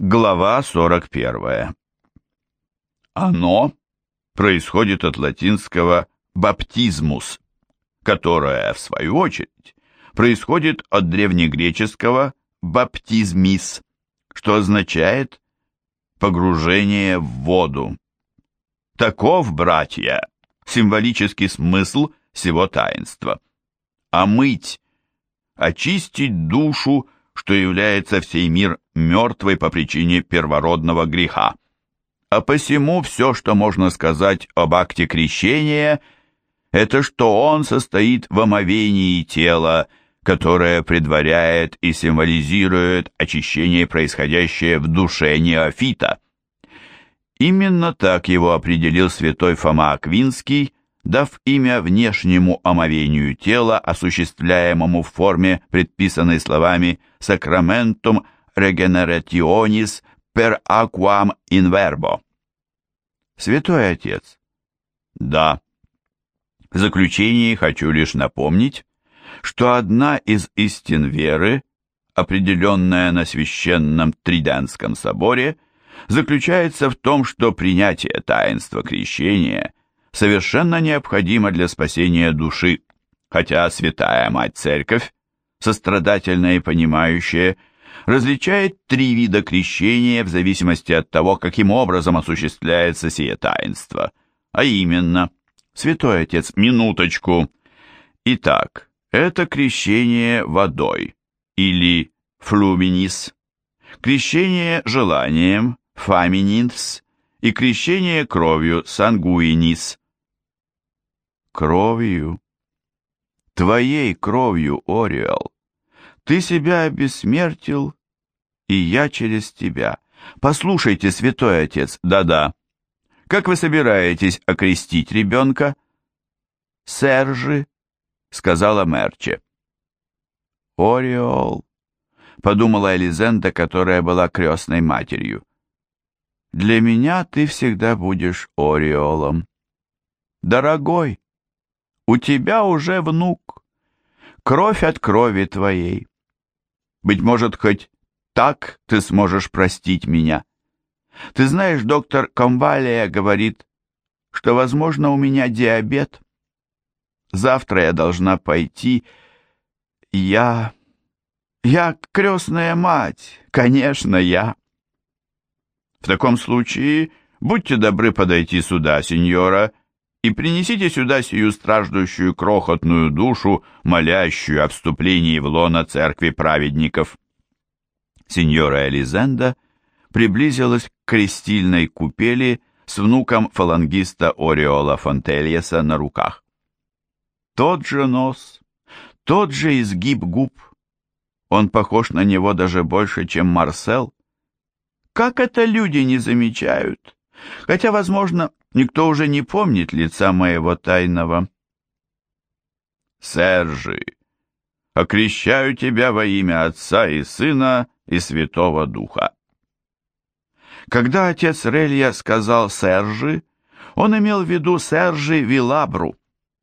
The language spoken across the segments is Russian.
Глава 41. Оно происходит от латинского «баптизмус», которое, в свою очередь, происходит от древнегреческого «баптизмис», что означает «погружение в воду». Таков, братья, символический смысл всего таинства. Омыть, очистить душу, что является всей мир мертвой по причине первородного греха. А посему все, что можно сказать об акте крещения, это что он состоит в омовении тела, которое предваряет и символизирует очищение, происходящее в душе неофита. Именно так его определил святой Фома Аквинский дав имя внешнему омовению тела, осуществляемому в форме, предписанной словами «sacramentum regenerationis per aquam in verbo». Святой Отец. Да. В заключении хочу лишь напомнить, что одна из истин веры, определенная на священном Триденском соборе, заключается в том, что принятие таинства крещения – совершенно необходимо для спасения души, хотя святая Мать Церковь, сострадательная и понимающая, различает три вида крещения в зависимости от того, каким образом осуществляется сие таинство, а именно, Святой Отец, минуточку. Итак, это крещение водой или флуминис, крещение желанием, фамининс и крещение кровью, sanguinis, кровью. Твоей кровью, Ориол. Ты себя обессмертил, и я через тебя. Послушайте, святой отец, да-да. Как вы собираетесь окрестить ребенка? Сержи, сказала Мерче. Ориол, подумала Элизенда, которая была крестной матерью. Для меня ты всегда будешь Ориолом. Дорогой, у тебя уже внук, кровь от крови твоей. Быть может, хоть так ты сможешь простить меня. Ты знаешь, доктор Комвалия говорит, что, возможно, у меня диабет. Завтра я должна пойти. Я... Я крестная мать, конечно, я. В таком случае будьте добры подойти сюда, сеньора, и принесите сюда сию страждущую крохотную душу, молящую о вступлении в лоно церкви праведников». Сеньора Элизенда приблизилась к крестильной купели с внуком фалангиста Ореола Фонтельеса на руках. Тот же нос, тот же изгиб губ. Он похож на него даже больше, чем Марсел. Как это люди не замечают? Хотя, возможно, Никто уже не помнит лица моего тайного. Сержи, окрещаю тебя во имя Отца и Сына и Святого Духа. Когда отец Релья сказал Сержи, он имел в виду Сержи Вилабру,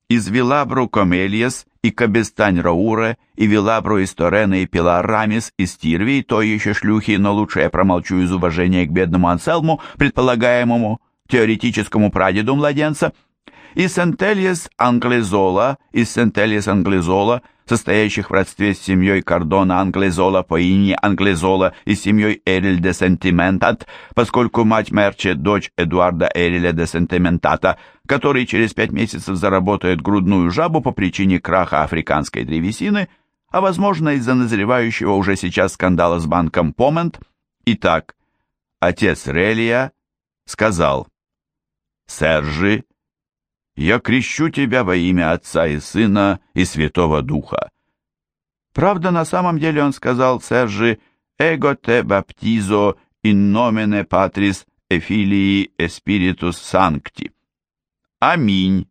из Вилабру Комельес и Кабестань Рауре, и Вилабру из Торена и Пилар Рамис из Тирви, то еще шлюхи, но лучше я промолчу из уважения к бедному Анселму, предполагаемому, теоретическому прадеду младенца, и Сентельес Англезола из Сентельес Англезола, состоящих в родстве с семьей Кордона Англезола по имени Англезола и семьей Эриль де Сентиментат, поскольку мать Мерче – дочь Эдуарда Эриля де Сентиментата, который через пять месяцев заработает грудную жабу по причине краха африканской древесины, а возможно из-за назревающего уже сейчас скандала с банком Помент. Итак, отец Релия сказал – Сержи, я крещу тебя во имя Отца и Сына и Святого Духа. Правда, на самом деле он сказал Сержи, «Эго те баптизо Patris e Filii e Spiritus Sancti». Аминь.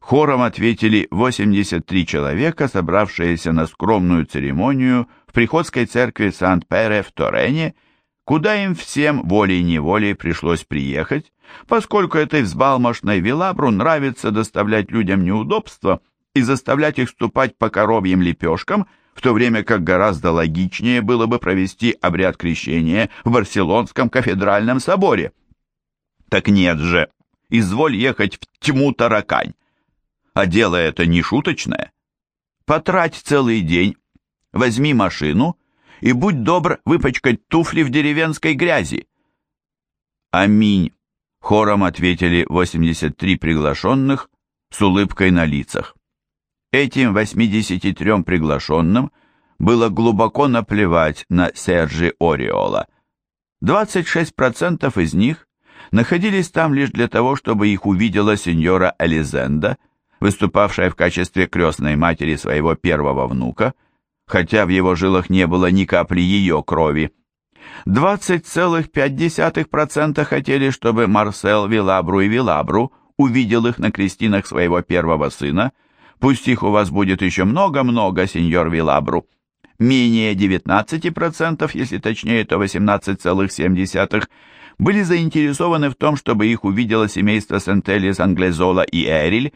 Хором ответили 83 человека, собравшиеся на скромную церемонию в приходской церкви Сант-Пере в Торене, куда им всем волей-неволей пришлось приехать, поскольку этой взбалмошной Вилабру нравится доставлять людям неудобства и заставлять их ступать по коровьим лепешкам, в то время как гораздо логичнее было бы провести обряд крещения в Барселонском кафедральном соборе. Так нет же, изволь ехать в тьму таракань. А дело это не шуточное. Потрать целый день, возьми машину и будь добр выпачкать туфли в деревенской грязи. Аминь, хором ответили 83 приглашенных с улыбкой на лицах. Этим 83 приглашенным было глубоко наплевать на Серджи Ориола. 26% из них находились там лишь для того, чтобы их увидела сеньора Элизенда, выступавшая в качестве крестной матери своего первого внука, хотя в его жилах не было ни капли ее крови. 20,5% хотели, чтобы Марсел Вилабру и Вилабру увидел их на крестинах своего первого сына, пусть их у вас будет еще много-много, сеньор Вилабру. Менее 19%, если точнее, то 18,7%, были заинтересованы в том, чтобы их увидело семейство Сентелис Англезола и Эриль,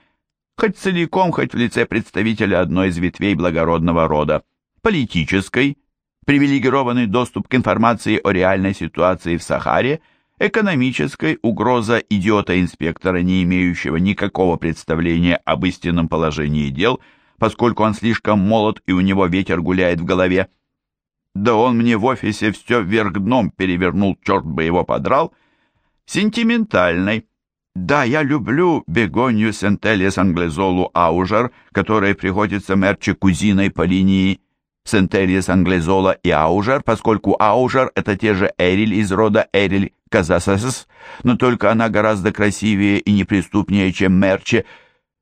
хоть целиком, хоть в лице представителя одной из ветвей благородного рода, политической, привилегированный доступ к информации о реальной ситуации в Сахаре, экономической, угроза идиота-инспектора, не имеющего никакого представления об истинном положении дел, поскольку он слишком молод и у него ветер гуляет в голове. Да он мне в офисе все вверх дном перевернул, черт бы его подрал. Сентиментальной, да, я люблю бегонью Сентелес Англезолу Аужер, которая приходится Мерче кузиной по линии Сентелес Англезола и Аужер, поскольку Аужер — это те же Эриль из рода Эриль Казасас, но только она гораздо красивее и неприступнее, чем Мерче.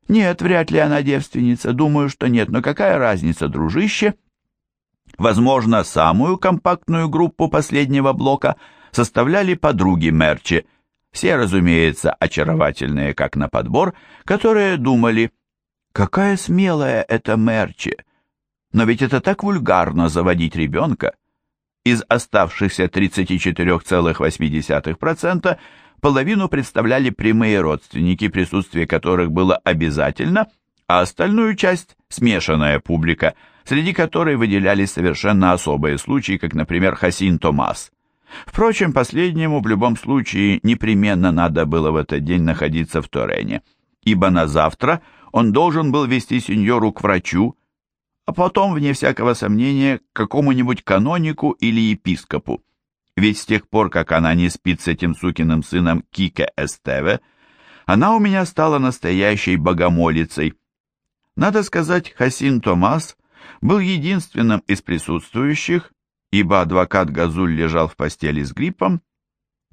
Нет, вряд ли она девственница, думаю, что нет, но какая разница, дружище? Возможно, самую компактную группу последнего блока составляли подруги Мерче — все, разумеется, очаровательные, как на подбор, которые думали, какая смелая эта Мерчи. Но ведь это так вульгарно заводить ребенка. Из оставшихся 34,8% половину представляли прямые родственники, присутствие которых было обязательно, а остальную часть – смешанная публика, среди которой выделялись совершенно особые случаи, как, например, Хасин Томас – Впрочем, последнему в любом случае непременно надо было в этот день находиться в Торене, ибо на завтра он должен был вести сеньору к врачу, а потом, вне всякого сомнения, к какому-нибудь канонику или епископу. Ведь с тех пор, как она не спит с этим сукиным сыном Кике Эстеве, она у меня стала настоящей богомолицей. Надо сказать, Хасин Томас был единственным из присутствующих, ибо адвокат Газуль лежал в постели с гриппом,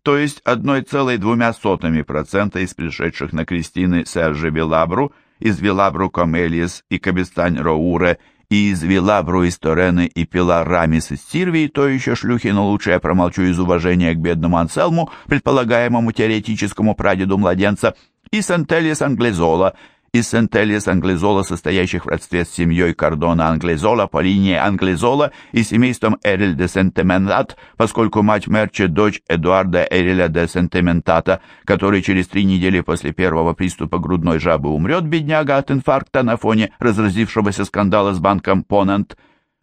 то есть 1,2% из пришедших на крестины Сержи Вилабру, из Вилабру Комелиес и Кабестань Роуре, и из Вилабру из Торены и Пилар Рамис из Сирвии, то еще шлюхи, но лучше я промолчу из уважения к бедному Анселму, предполагаемому теоретическому прадеду младенца, и Сантелис Англезола – из Сентелис Англизола, состоящих в родстве с семьей Кордона Англизола по линии Англизола и семейством Эриль де Сентементат, поскольку мать Мерче – дочь Эдуарда Эриля де Сентементата, который через три недели после первого приступа грудной жабы умрет, бедняга, от инфаркта на фоне разразившегося скандала с банком Понант.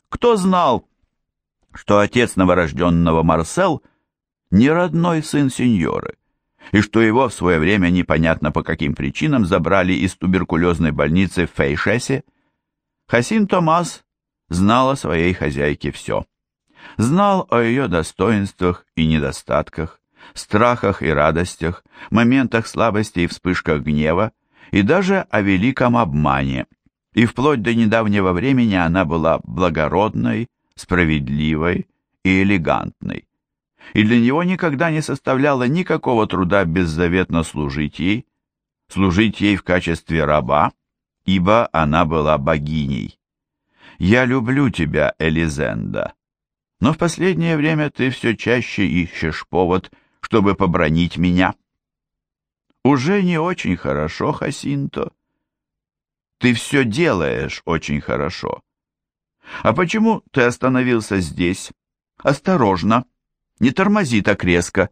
Кто знал, что отец новорожденного Марсел – не родной сын сеньоры? И что его в свое время непонятно по каким причинам забрали из туберкулезной больницы в Фейшесе, Хасин Томас знал о своей хозяйке все. Знал о ее достоинствах и недостатках, страхах и радостях, моментах слабости и вспышках гнева, и даже о великом обмане. И вплоть до недавнего времени она была благородной, справедливой и элегантной и для него никогда не составляло никакого труда беззаветно служить ей, служить ей в качестве раба, ибо она была богиней. «Я люблю тебя, Элизенда, но в последнее время ты все чаще ищешь повод, чтобы побронить меня». «Уже не очень хорошо, Хасинто. Ты все делаешь очень хорошо. А почему ты остановился здесь? Осторожно!» Не тормози так резко.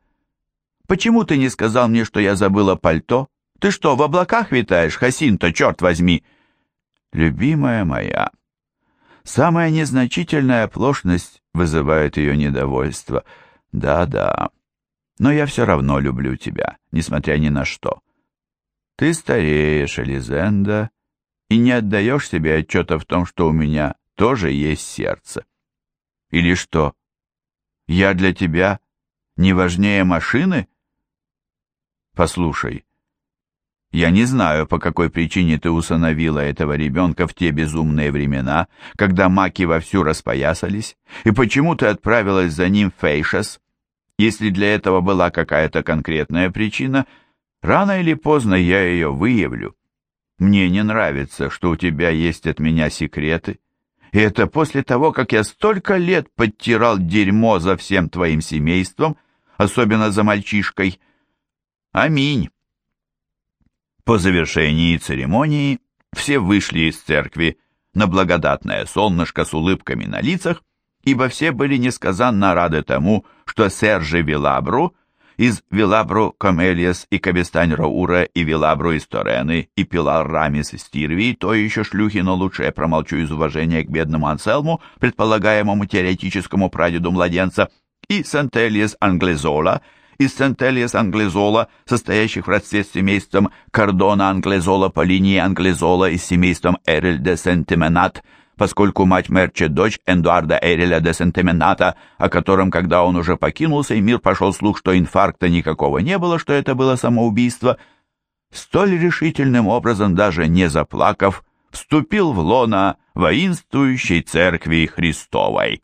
Почему ты не сказал мне, что я забыла пальто? Ты что, в облаках витаешь, Хасинто, черт возьми? Любимая моя, Самая незначительная оплошность вызывает ее недовольство. Да-да, но я все равно люблю тебя, несмотря ни на что. Ты стареешь, Элизенда, и не отдаешь себе отчета в том, что у меня тоже есть сердце. Или что, я для тебя не важнее машины? Послушай, я не знаю, по какой причине ты усыновила этого ребенка в те безумные времена, когда маки вовсю распоясались, и почему ты отправилась за ним в Фейшес. Если для этого была какая-то конкретная причина, рано или поздно я ее выявлю. Мне не нравится, что у тебя есть от меня секреты, и это после того, как я столько лет подтирал дерьмо за всем твоим семейством, особенно за мальчишкой. Аминь. По завершении церемонии все вышли из церкви на благодатное солнышко с улыбками на лицах, ибо все были несказанно рады тому, что Сержи Вилабру из Вилабру Комелиас и Кабестань Раура и Вилабру из Торены и Пилар Рамис из Тирвии, то еще шлюхи, но лучше я промолчу из уважения к бедному Анселму, предполагаемому теоретическому прадеду младенца, и Сантелиес Англезола – из Сентелиес англезола, состоящих в родстве с семейством Кордона англезола по линии англезола и с семейством Эрель де Сентименат, поскольку мать Мерче дочь Эндуарда Эреля де Сентимената, о котором, когда он уже покинул сей мир, пошел слух, что инфаркта никакого не было, что это было самоубийство, столь решительным образом, даже не заплакав, вступил в лона воинствующей церкви Христовой.